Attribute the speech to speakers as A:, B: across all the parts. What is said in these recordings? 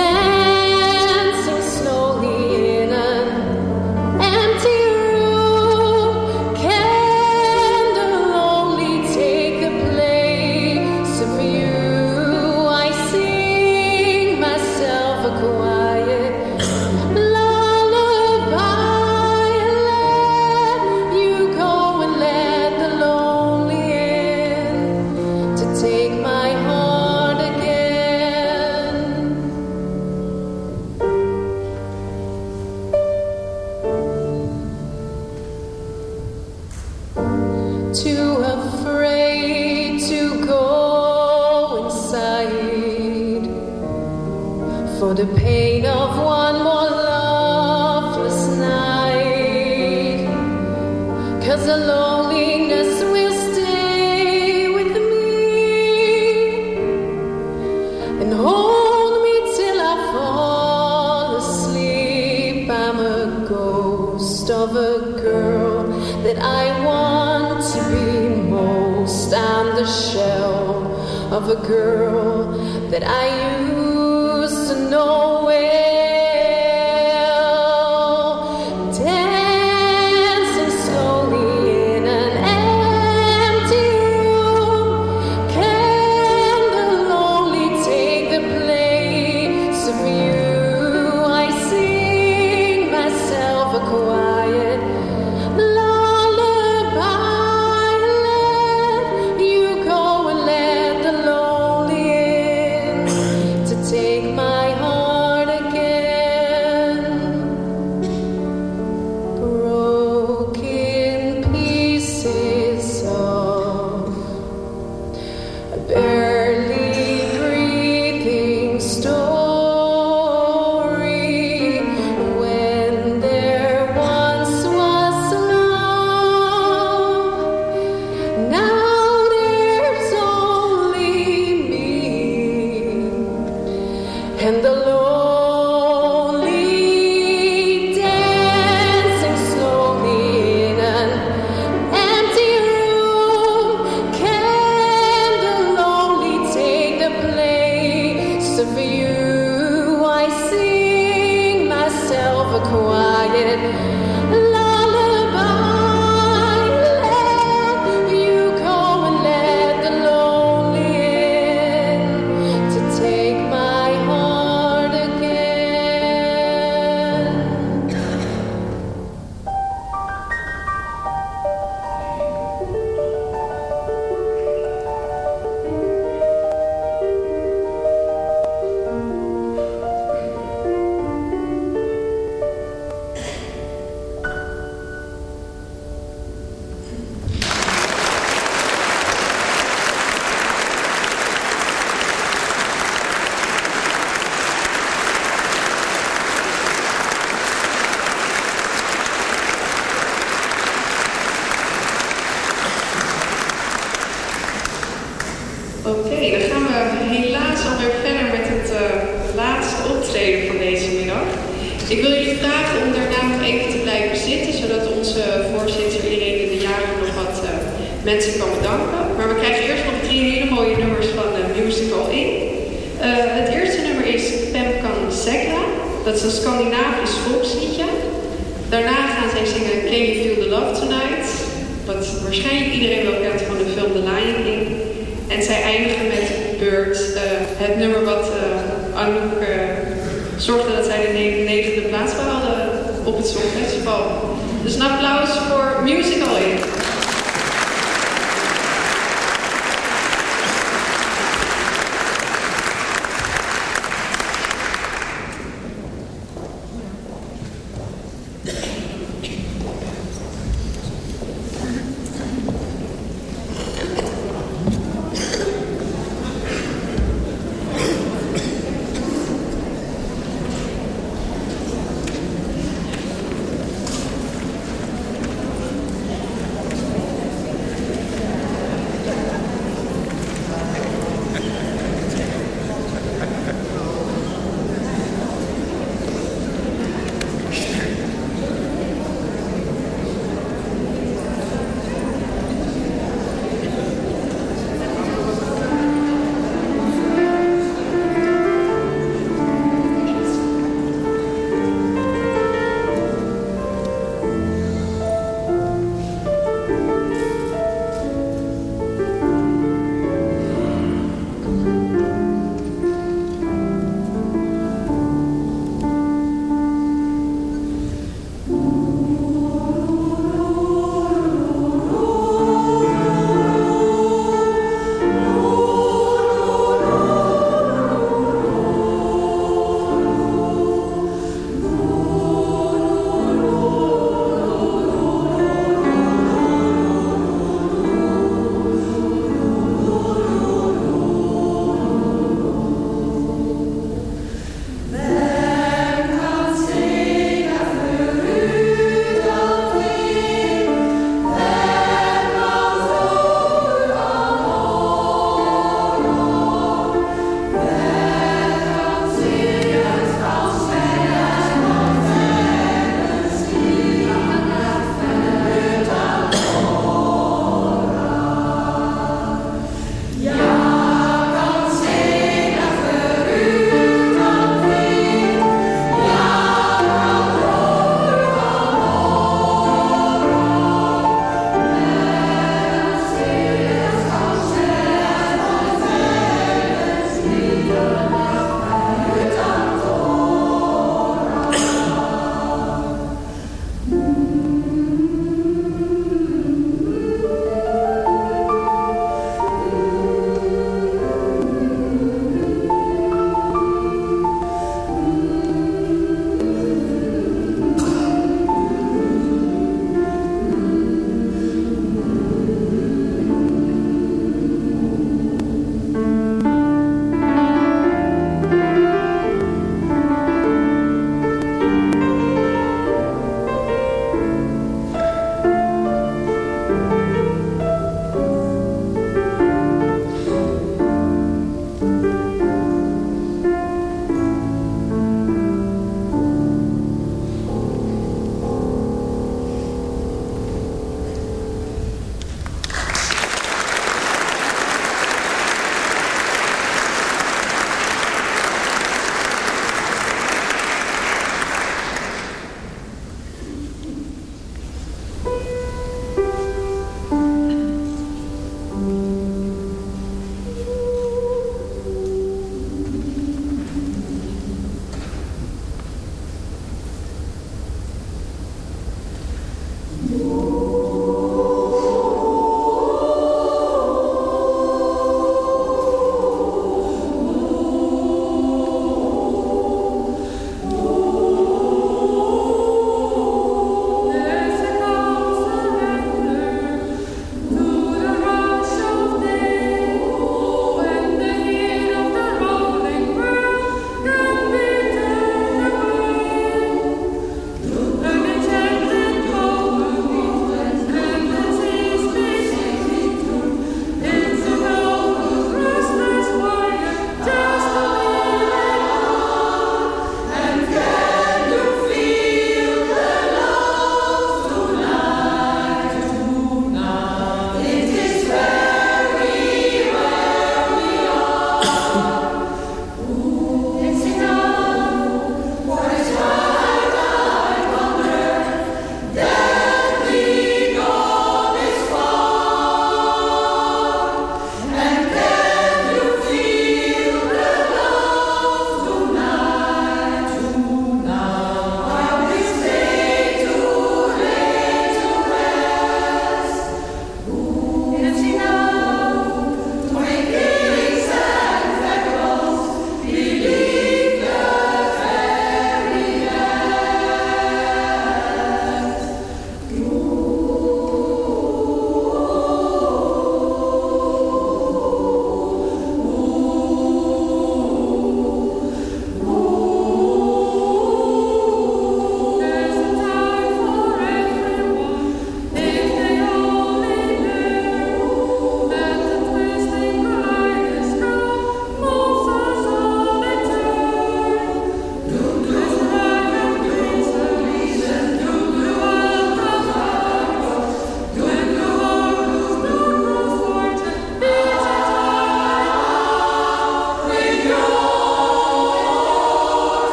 A: Dancing a girl that I used
B: Segla. Dat is een Scandinavisch volksliedje. Daarna gaan zij zingen Can You Feel the Love Tonight? Wat waarschijnlijk iedereen wel kent van de film The Lion King. En zij eindigen met Bird, uh, het nummer wat uh, zorgde dat zij de negende plaats behaalde op het Songfestival. Dus een applaus voor Musical In.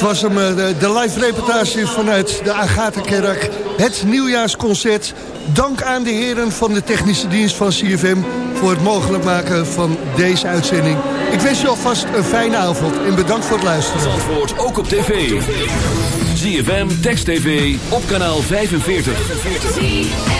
C: Was
D: hem, eh, de live reportage vanuit de Agatha-kerk. Het nieuwjaarsconcert. Dank aan de heren van de technische dienst van CFM... voor het mogelijk maken van deze uitzending. Ik wens je alvast een fijne avond en bedankt voor het luisteren.
E: Zandvoort ook op tv. CFM, Text TV, op kanaal 45.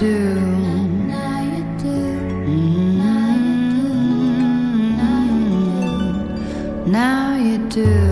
F: now you do. Now you do. Now you do.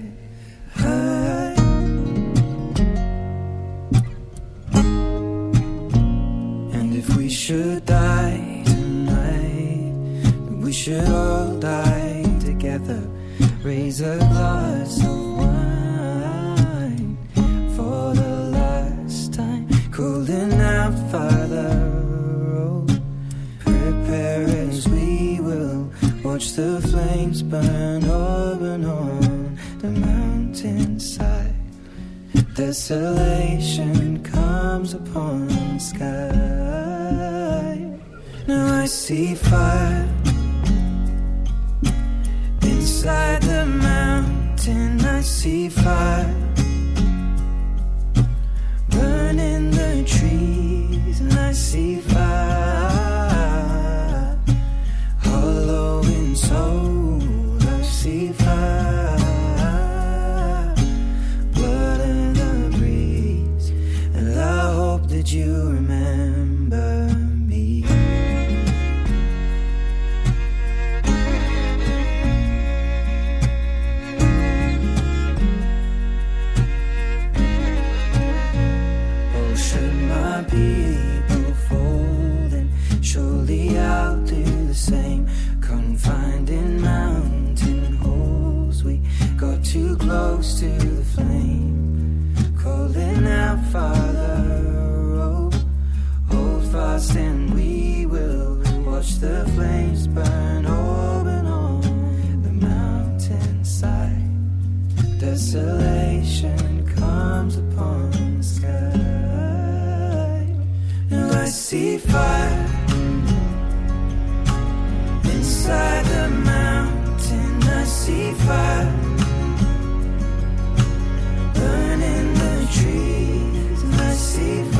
G: Raise a glass of wine for the last time. Calling out, Father, oh, prepare as we will watch the flames burn over and on the mountainside. Desolation comes upon the sky. Now I see fire see fire burning the trees. I see